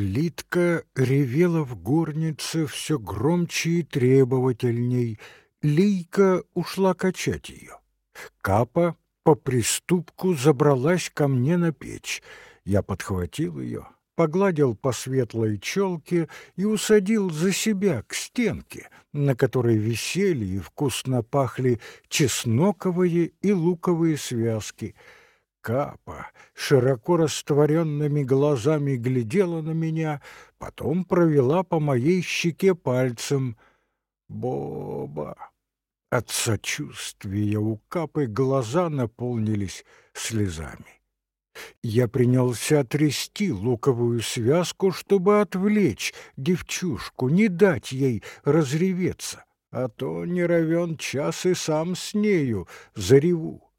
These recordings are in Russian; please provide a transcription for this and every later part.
Литка ревела в горнице все громче и требовательней. Лийка ушла качать ее. Капа по приступку забралась ко мне на печь. Я подхватил ее, погладил по светлой челке и усадил за себя к стенке, на которой висели и вкусно пахли чесноковые и луковые связки — Капа широко растворенными глазами глядела на меня, потом провела по моей щеке пальцем. Боба! От сочувствия у Капы глаза наполнились слезами. Я принялся трясти луковую связку, чтобы отвлечь девчушку, не дать ей разреветься, а то не равен час и сам с нею зареву.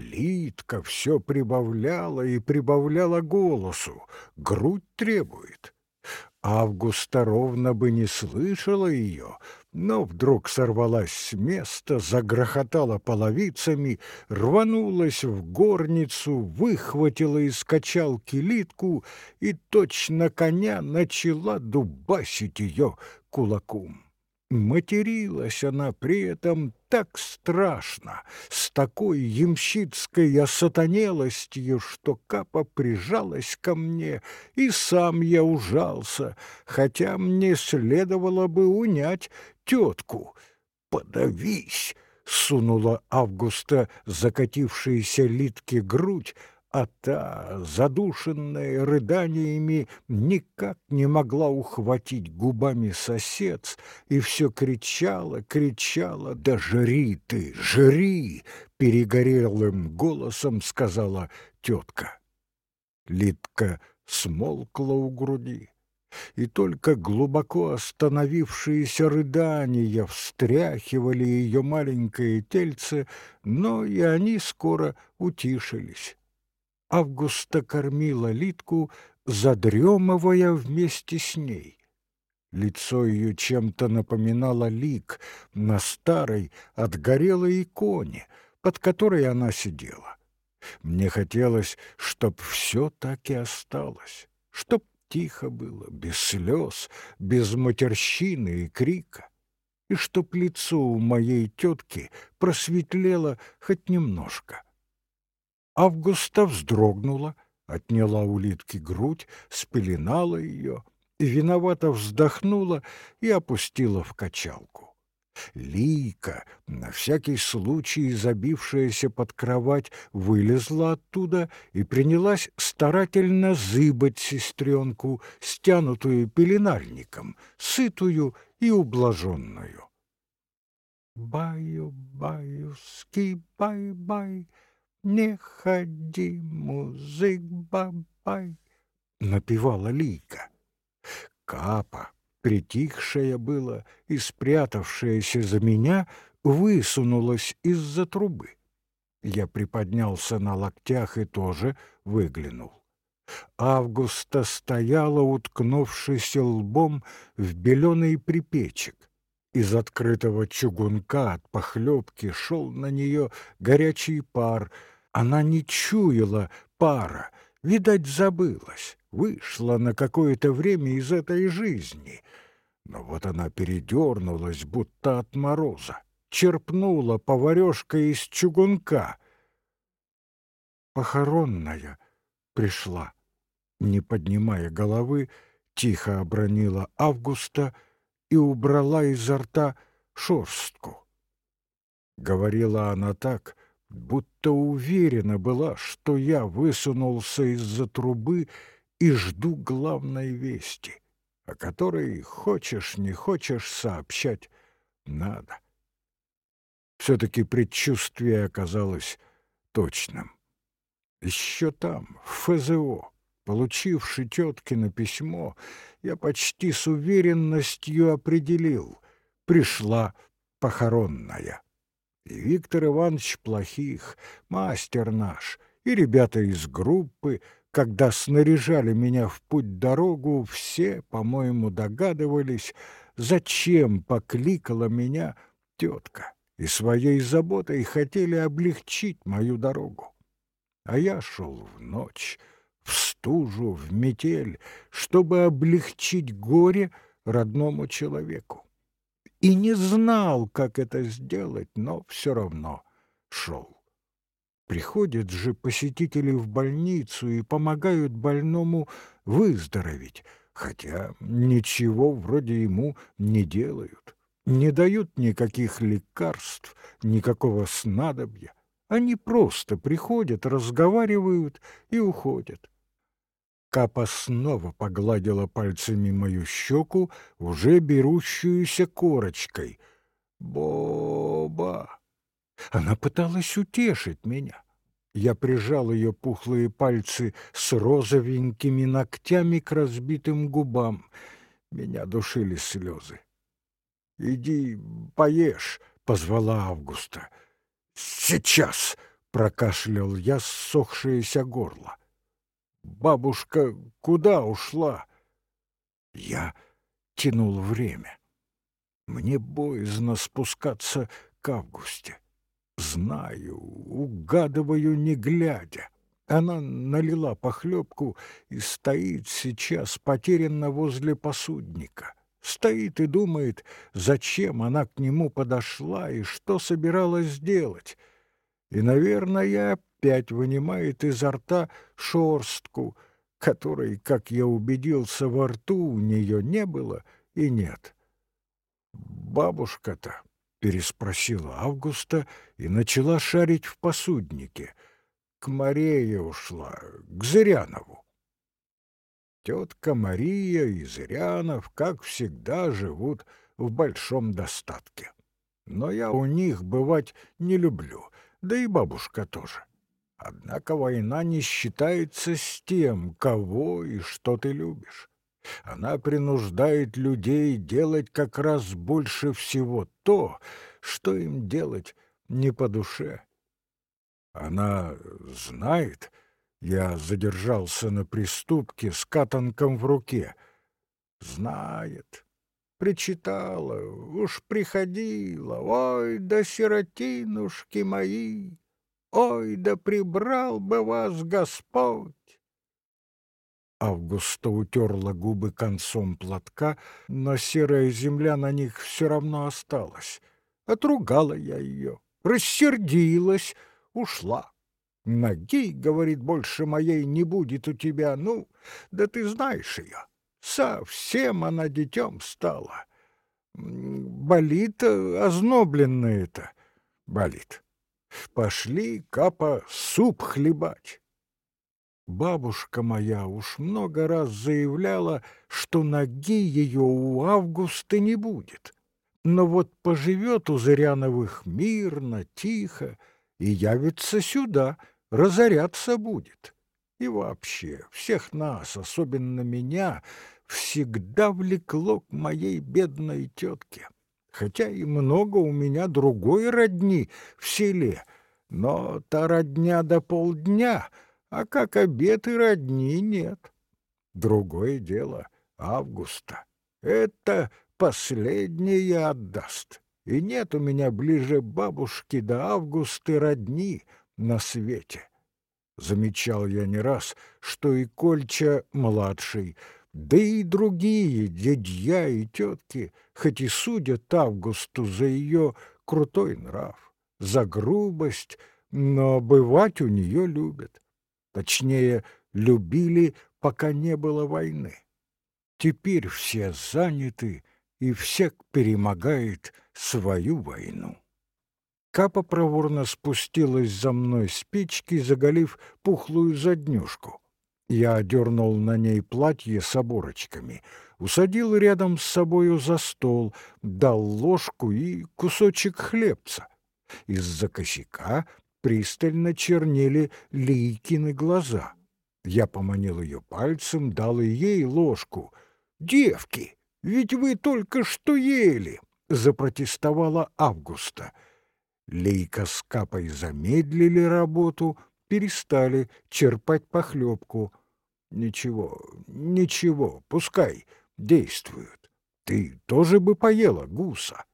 Литка все прибавляла и прибавляла голосу, грудь требует. Августа ровно бы не слышала ее, но вдруг сорвалась с места, загрохотала половицами, рванулась в горницу, выхватила из качалки литку и точно коня начала дубасить ее кулаком. Материлась она при этом так страшно, с такой ямщицкой осатанелостью, что Капа прижалась ко мне, и сам я ужался, хотя мне следовало бы унять тетку. «Подавись!» — сунула Августа закатившаяся литке грудь, а та, задушенная рыданиями, никак не могла ухватить губами сосед и все кричала, кричала, «Да жри ты, жри!» — перегорелым голосом сказала тетка. Литка смолкла у груди, и только глубоко остановившиеся рыдания встряхивали ее маленькое тельце, но и они скоро утишились. Августа кормила Литку, задремывая вместе с ней. Лицо ее чем-то напоминало лик на старой отгорелой иконе, под которой она сидела. Мне хотелось, чтоб все так и осталось, чтоб тихо было, без слез, без матерщины и крика, и чтоб лицо у моей тетки просветлело хоть немножко — Августа вздрогнула, отняла улитки грудь, спеленала ее, виновато вздохнула и опустила в качалку. Лика, на всякий случай забившаяся под кровать, вылезла оттуда и принялась старательно зыбать сестренку, стянутую пеленальником, сытую и ублаженную. «Баю-баю, ски-бай-бай!» «Не ходи, мужик-бабай», — напевала Лика. Капа, притихшая была и спрятавшаяся за меня, высунулась из-за трубы. Я приподнялся на локтях и тоже выглянул. Августа стояла, уткнувшись лбом в беленый припечек. Из открытого чугунка от похлебки шел на нее горячий пар — она не чуяла пара, видать, забылась, вышла на какое-то время из этой жизни. Но вот она передернулась, будто от мороза, черпнула поварешка из чугунка. Похоронная пришла, не поднимая головы, тихо обронила Августа и убрала изо рта шорстку. Говорила она так, будто уверена была, что я высунулся из-за трубы и жду главной вести, о которой, хочешь не хочешь, сообщать надо. Все-таки предчувствие оказалось точным. Еще там, в ФЗО, получивши теткино письмо, я почти с уверенностью определил — пришла похоронная. И Виктор Иванович Плохих, мастер наш, и ребята из группы, когда снаряжали меня в путь-дорогу, все, по-моему, догадывались, зачем покликала меня тетка, и своей заботой хотели облегчить мою дорогу. А я шел в ночь, в стужу, в метель, чтобы облегчить горе родному человеку. И не знал, как это сделать, но все равно шел. Приходят же посетители в больницу и помогают больному выздороветь, хотя ничего вроде ему не делают, не дают никаких лекарств, никакого снадобья. Они просто приходят, разговаривают и уходят. Капа снова погладила пальцами мою щеку, уже берущуюся корочкой. «Боба!» Она пыталась утешить меня. Я прижал ее пухлые пальцы с розовенькими ногтями к разбитым губам. Меня душили слезы. «Иди поешь», — позвала Августа. «Сейчас!» — прокашлял я ссохшееся горло. «Бабушка куда ушла?» Я тянул время. Мне боязно спускаться к Августе. Знаю, угадываю, не глядя. Она налила похлебку и стоит сейчас потерянно возле посудника. Стоит и думает, зачем она к нему подошла и что собиралась делать. И, наверное, опять вынимает изо рта шорстку, которой, как я убедился, во рту у нее не было и нет. Бабушка-то переспросила Августа и начала шарить в посуднике. К Марее ушла, к Зырянову. Тетка Мария и Зырянов, как всегда, живут в большом достатке. Но я у них бывать не люблю, да и бабушка тоже. Однако война не считается с тем, кого и что ты любишь. Она принуждает людей делать как раз больше всего то, что им делать не по душе. Она знает, я задержался на приступке с катанком в руке. Знает, причитала, уж приходила, ой, да сиротинушки мои, ой, да прибрал бы вас Господь. Августа утерла губы концом платка, но серая земля на них все равно осталась. Отругала я ее, рассердилась, ушла. Ноги, говорит, больше моей не будет у тебя. Ну, да ты знаешь ее. Совсем она детем стала. Болит ознобленная-то. Болит. Пошли, капа, суп хлебать. Бабушка моя уж много раз заявляла, что ноги ее у Августа не будет. Но вот поживет у Зыряновых мирно, тихо, и явится сюда, разоряться будет. И вообще, всех нас, особенно меня, всегда влекло к моей бедной тетке. Хотя и много у меня другой родни в селе, но та родня до полдня — а как обед и родни нет. Другое дело Августа. Это последнее отдаст. И нет у меня ближе бабушки до Августы родни на свете. Замечал я не раз, что и Кольча младший, да и другие дядья и тетки, хоть и судят Августу за ее крутой нрав, за грубость, но бывать у нее любят. Точнее, любили, пока не было войны. Теперь все заняты, и всех перемогает свою войну. Капа проворно спустилась за мной с печки, заголив пухлую заднюшку. Я одернул на ней платье с оборочками, усадил рядом с собою за стол, дал ложку и кусочек хлебца. Из-за косяка пристально чернели Лейкины глаза. Я поманил ее пальцем, дал ей ложку. «Девки, ведь вы только что ели!» — запротестовала Августа. Лейка с Капой замедлили работу, перестали черпать похлебку. «Ничего, ничего, пускай действуют. Ты тоже бы поела гуса».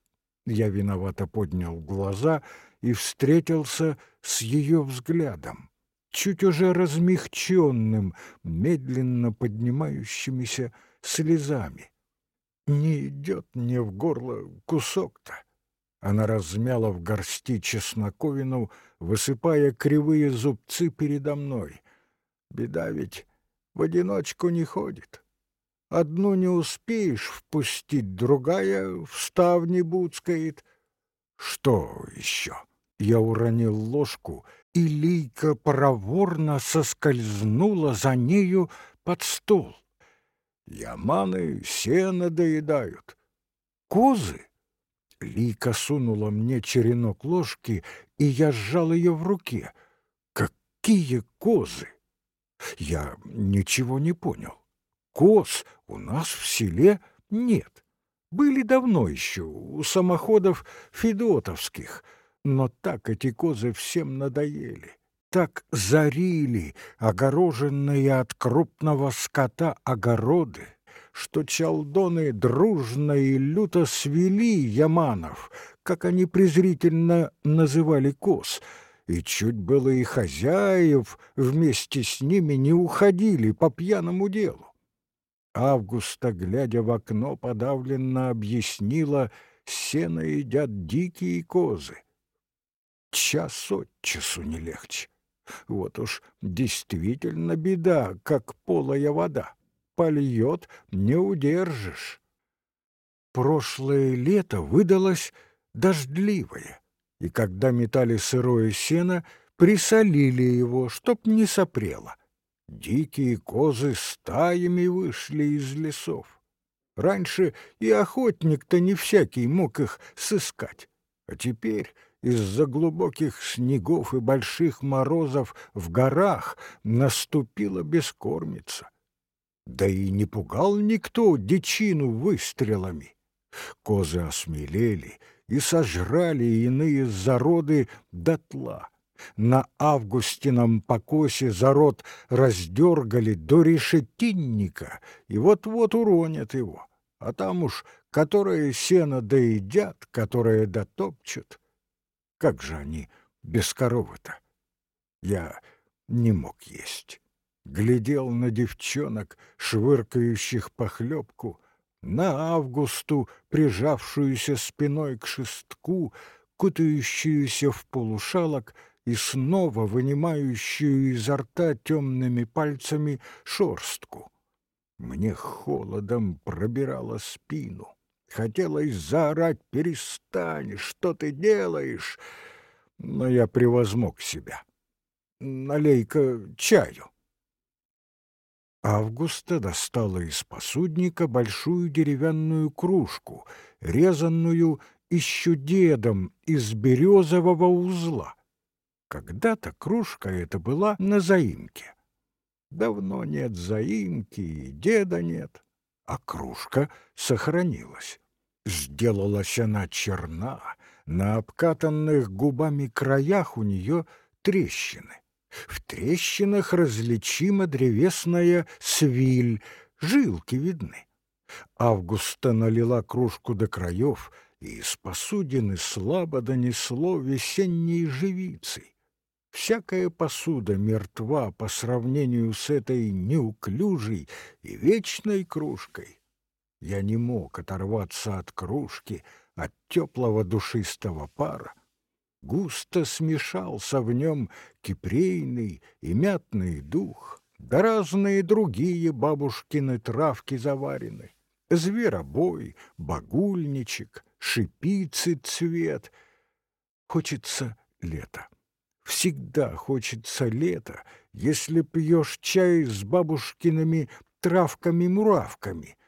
Я виновато поднял глаза — и встретился с ее взглядом. чуть уже размягченным, медленно поднимающимися слезами. Не идет мне в горло кусок-то. Она размяла в горсти чесноковину, высыпая кривые зубцы передо мной. Беда ведь в одиночку не ходит. Одну не успеешь впустить, другая в ставне буцкает. Что еще? Я уронил ложку, и Лийка проворно соскользнула за нею под стол. Яманы сено доедают. Козы? Лика сунула мне черенок ложки, и я сжал ее в руке. Какие козы? Я ничего не понял. Коз у нас в селе нет. Были давно еще у самоходов федотовских, но так эти козы всем надоели. Так зарили огороженные от крупного скота огороды, что чалдоны дружно и люто свели яманов, как они презрительно называли коз, и чуть было и хозяев вместе с ними не уходили по пьяному делу. Августа, глядя в окно, подавленно объяснила, сено едят дикие козы. Час от часу не легче. Вот уж действительно беда, как полая вода польет, не удержишь. Прошлое лето выдалось дождливое, и когда метали сырое сено, присолили его, чтоб не сопрело. Дикие козы стаями вышли из лесов. Раньше и охотник-то не всякий мог их сыскать, а теперь из-за глубоких снегов и больших морозов в горах наступила бескормица. Да и не пугал никто дичину выстрелами. Козы осмелели и сожрали иные зароды дотла. На августином покосе зарод раздергали до решетинника и вот-вот уронят его. А там уж которые сено доедят, которые дотопчут. Как же они без коровы-то? Я не мог есть глядел на девчонок, швыркающих похлебку, на Августу, прижавшуюся спиной к шестку, кутающуюся в полушалок и снова вынимающую изо рта темными пальцами шорстку. Мне холодом пробирало спину. Хотелось заорать «Перестань! Что ты делаешь?» Но я превозмог себя. «Налей-ка чаю». Августа достала из посудника большую деревянную кружку, резанную еще дедом из березового узла. Когда-то кружка эта была на заимке. Давно нет заимки и деда нет, а кружка сохранилась. Сделалась она черна, на обкатанных губами краях у нее трещины. В трещинах различима древесная свиль, жилки видны. Августа налила кружку до краев, и из посудины слабо донесло весенней живицей. Всякая посуда мертва по сравнению с этой неуклюжей и вечной кружкой. Я не мог оторваться от кружки, от теплого душистого пара густо смешался в нем кипрейный и мятный дух, да разные другие бабушкины травки заварены, зверобой, багульничек, шипицы цвет. Хочется лета. Всегда хочется лета, если пьешь чай с бабушкиными травками-муравками —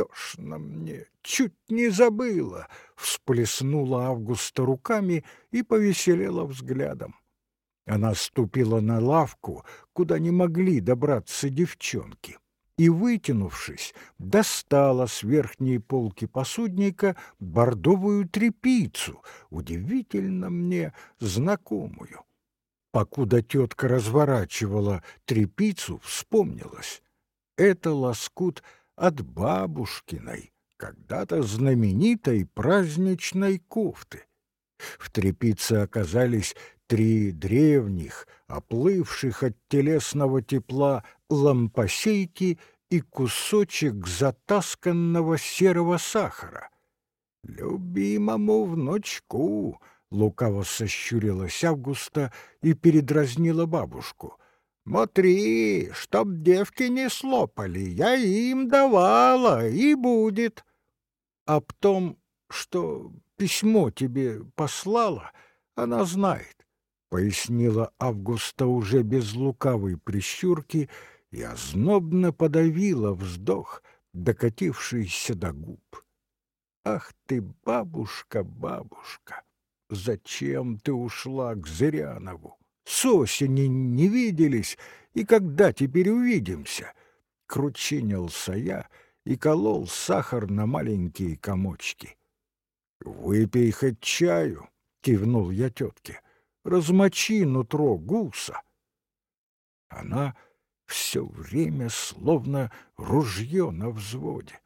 тошно мне, чуть не забыла!» — всплеснула Августа руками и повеселела взглядом. Она ступила на лавку, куда не могли добраться девчонки, и, вытянувшись, достала с верхней полки посудника бордовую трепицу, удивительно мне знакомую. Покуда тетка разворачивала трепицу, вспомнилась. Это лоскут — от бабушкиной, когда-то знаменитой праздничной кофты. В трепице оказались три древних, оплывших от телесного тепла лампосейки и кусочек затасканного серого сахара. «Любимому внучку!» — лукаво сощурилась Августа и передразнила бабушку. «Смотри, чтоб девки не слопали, я им давала, и будет». «Об том, что письмо тебе послала, она знает», — пояснила Августа уже без лукавой прищурки и ознобно подавила вздох, докатившийся до губ. «Ах ты, бабушка, бабушка, зачем ты ушла к Зырянову? С осени не виделись, и когда теперь увидимся?» Кручинился я и колол сахар на маленькие комочки. «Выпей хоть чаю», — кивнул я тетке, — «размочи нутро гуса». Она все время словно ружье на взводе.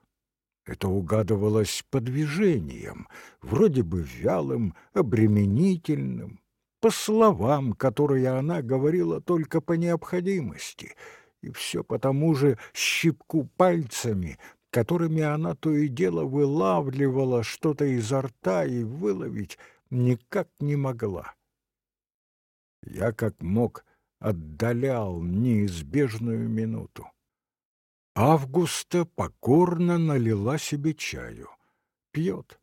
Это угадывалось по движениям, вроде бы вялым, обременительным, по словам, которые она говорила только по необходимости, и все потому же щипку пальцами, которыми она то и дело вылавливала что-то изо рта и выловить никак не могла. Я как мог отдалял неизбежную минуту. Августа покорно налила себе чаю. Пьет,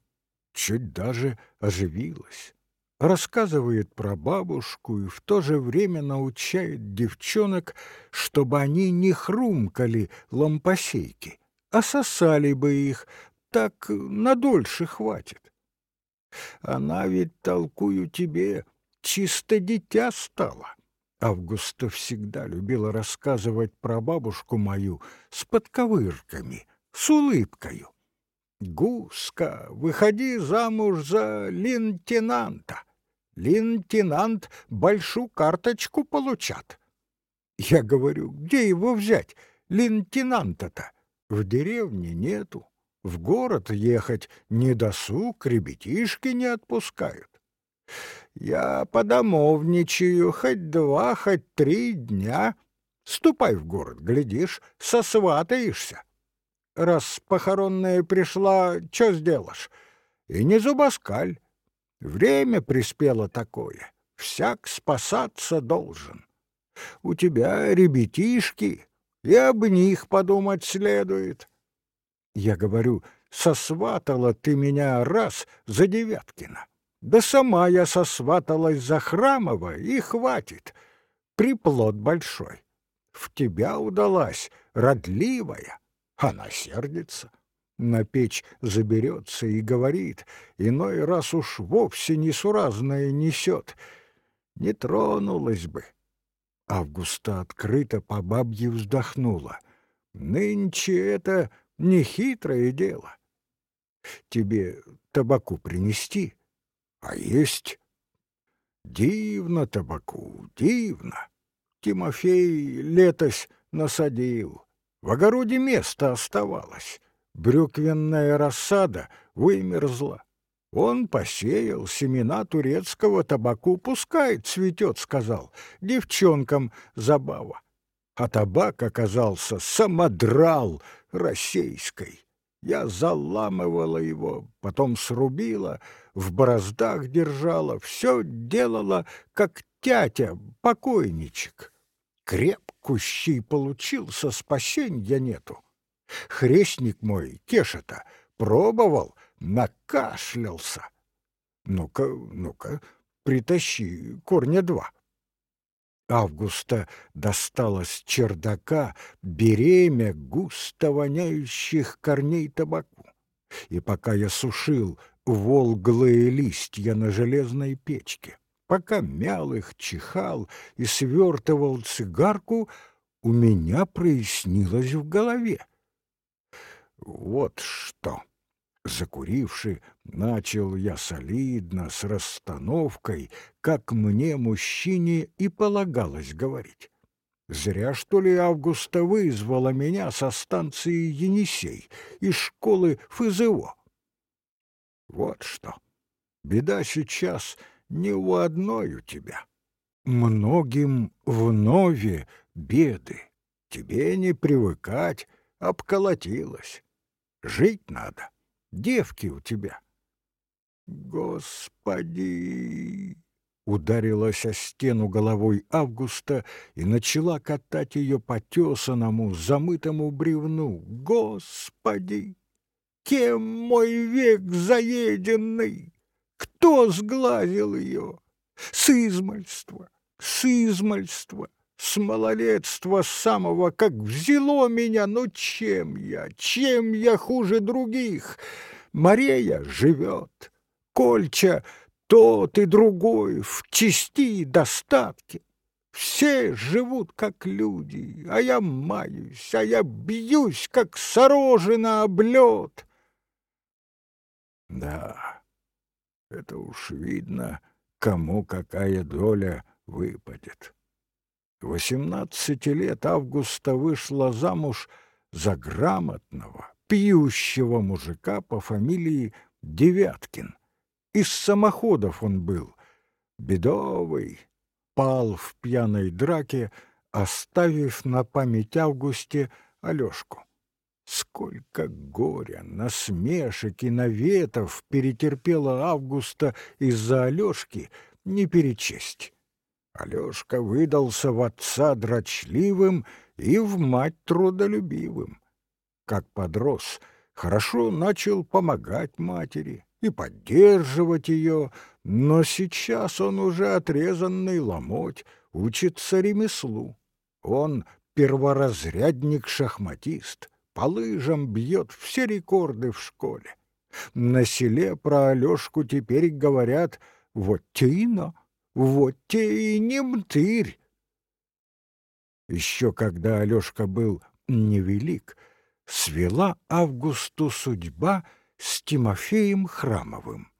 чуть даже оживилась. Рассказывает про бабушку и в то же время научает девчонок, чтобы они не хрумкали лампосейки, а сосали бы их, так надольше хватит. Она ведь, толкую тебе, чисто дитя стала. Августа всегда любила рассказывать про бабушку мою с подковырками, с улыбкою. «Гуска, выходи замуж за лейтенанта. Лейтенант большую карточку получат». Я говорю, где его взять, лейтенанта-то? В деревне нету, в город ехать не досуг, ребятишки не отпускают. Я подомовничаю хоть два, хоть три дня. Ступай в город, глядишь, сосватаешься. Раз похоронная пришла, что сделаешь? И не зубоскаль. Время приспело такое. Всяк спасаться должен. У тебя ребятишки, и об них подумать следует. Я говорю, сосватала ты меня раз за Девяткина. Да сама я сосваталась за Храмова, и хватит. Приплод большой. В тебя удалась, родливая. Она сердится. На печь заберется и говорит, иной раз уж вовсе несуразное несет. Не тронулась бы. Августа открыто по бабье вздохнула. Нынче это нехитрое дело. Тебе табаку принести? А есть дивно табаку, дивно. Тимофей летось насадил, в огороде место оставалось. Брюквенная рассада вымерзла. Он посеял семена турецкого табаку, пускай цветет, сказал. Девчонкам забава. А табак оказался самодрал российской. Я заламывала его, потом срубила, в бороздах держала, все делала, как тятя, покойничек. Крепкущий получился, спасенья нету. Хрестник мой, Кеша-то, пробовал, накашлялся. Ну-ка, ну-ка, притащи корня два. Августа достала с чердака беремя густо воняющих корней табаку. И пока я сушил волглые листья на железной печке, пока мял их, чихал и свертывал цигарку, у меня прояснилось в голове. Вот что! Закуривши, начал я солидно, с расстановкой, как мне, мужчине, и полагалось говорить. Зря, что ли, Августа вызвала меня со станции Енисей из школы ФЗО. Вот что. Беда сейчас не у одной у тебя. Многим вновь беды. Тебе не привыкать, обколотилась. Жить надо. Девки у тебя. Господи! Ударилась о стену головой Августа и начала катать ее по тесаному, замытому бревну. Господи! Кем мой век заеденный? Кто сглазил ее? С измальства, с малолетства самого, как взяло меня, ну чем я, чем я хуже других? Мария живет, Кольча тот и другой в чести и достатке. Все живут как люди, а я маюсь, а я бьюсь, как сорожина об лед. Да, это уж видно, кому какая доля выпадет. Восемнадцати лет Августа вышла замуж за грамотного, пьющего мужика по фамилии Девяткин. Из самоходов он был, бедовый, пал в пьяной драке, оставив на память Августе Алёшку. Сколько горя, насмешек и наветов перетерпела Августа из-за Алёшки, не перечесть. Алёшка выдался в отца дрочливым и в мать трудолюбивым. Как подрос, хорошо начал помогать матери и поддерживать ее, но сейчас он уже отрезанный ломоть, учится ремеслу. Он перворазрядник-шахматист, по лыжам бьет все рекорды в школе. На селе про Алёшку теперь говорят «вот тино, вот те и не мтырь». Еще когда Алёшка был невелик, свела Августу судьба с Тимофеем Храмовым.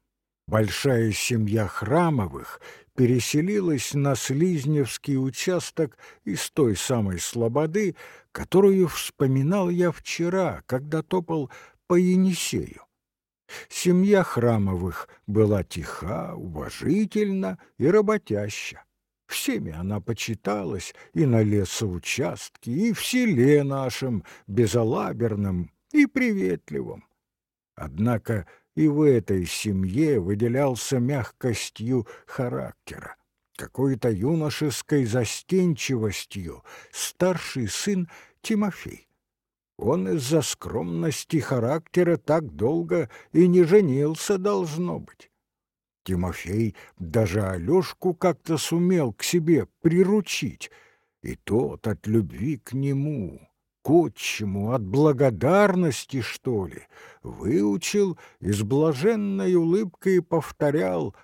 Большая семья Храмовых переселилась на Слизневский участок из той самой слободы, которую вспоминал я вчера, когда топал по Енисею. Семья Храмовых была тиха, уважительна и работяща. Всеми она почиталась и на лесоучастке, и в селе нашем, безалаберном и приветливом. Однако и в этой семье выделялся мягкостью характера, какой-то юношеской застенчивостью старший сын Тимофей. Он из-за скромности характера так долго и не женился, должно быть. Тимофей даже Алёшку как-то сумел к себе приручить, и тот от любви к нему к отчиму, от благодарности, что ли, выучил и с блаженной улыбкой повторял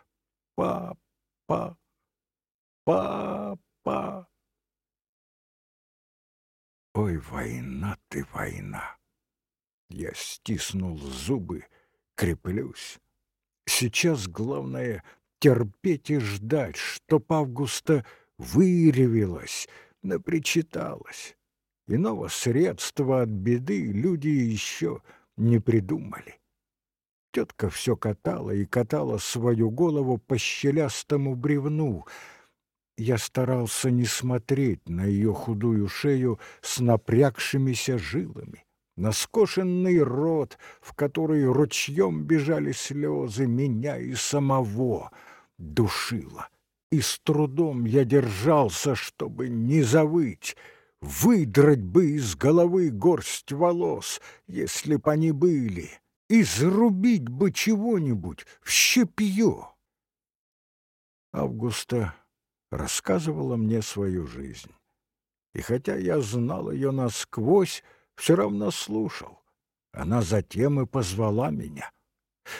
«Папа, папа». Ой, война ты, война! Я стиснул зубы, креплюсь. Сейчас главное терпеть и ждать, чтоб Августа выревелась, напричиталась. Иного средства от беды люди еще не придумали. Тетка все катала и катала свою голову по щелястому бревну. Я старался не смотреть на ее худую шею с напрягшимися жилами, на скошенный рот, в который ручьем бежали слезы меня и самого, душило. И с трудом я держался, чтобы не завыть — выдрать бы из головы горсть волос, если б они были, и зарубить бы чего-нибудь в щепье. Августа рассказывала мне свою жизнь. И хотя я знал ее насквозь, все равно слушал. Она затем и позвала меня.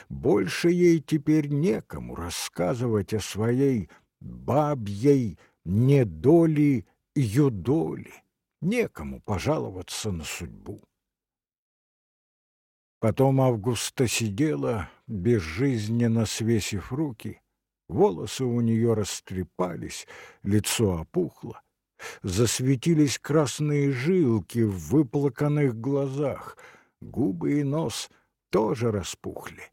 Больше ей теперь некому рассказывать о своей бабьей недоли юдоли некому пожаловаться на судьбу. Потом Августа сидела, безжизненно свесив руки, волосы у нее растрепались, лицо опухло, засветились красные жилки в выплаканных глазах, губы и нос тоже распухли.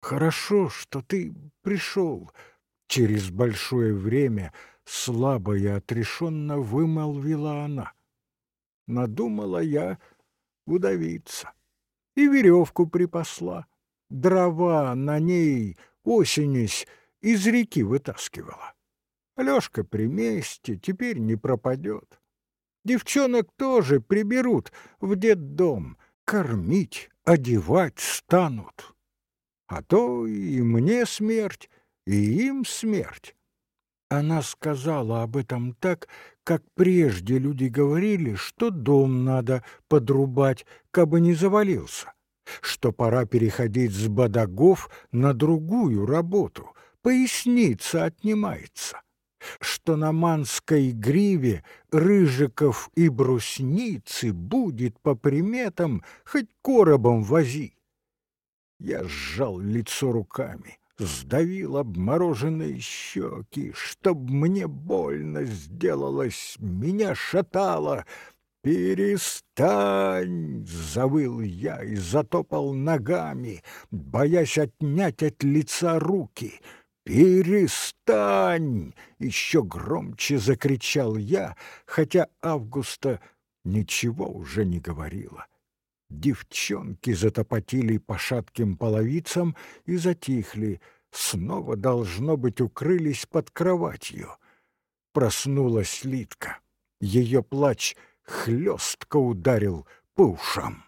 Хорошо, что ты пришел. Через большое время слабо и отрешенно вымолвила она. Надумала я удавиться. И веревку припасла. Дрова на ней осенись из реки вытаскивала. Лёшка при месте, теперь не пропадет. Девчонок тоже приберут в детдом, кормить, одевать станут. А то и мне смерть, и им смерть. Она сказала об этом так, как прежде люди говорили, что дом надо подрубать, кабы не завалился, что пора переходить с бодагов на другую работу, поясница отнимается, что на манской гриве рыжиков и брусницы будет по приметам хоть коробом вози. Я сжал лицо руками, сдавил обмороженные щеки, чтоб мне больно сделалось, меня шатало. «Перестань!» — завыл я и затопал ногами, боясь отнять от лица руки. «Перестань!» — еще громче закричал я, хотя Августа ничего уже не говорила. Девчонки затопотили по шатким половицам и затихли, снова, должно быть, укрылись под кроватью. Проснулась Литка. Ее плач хлестко ударил по ушам.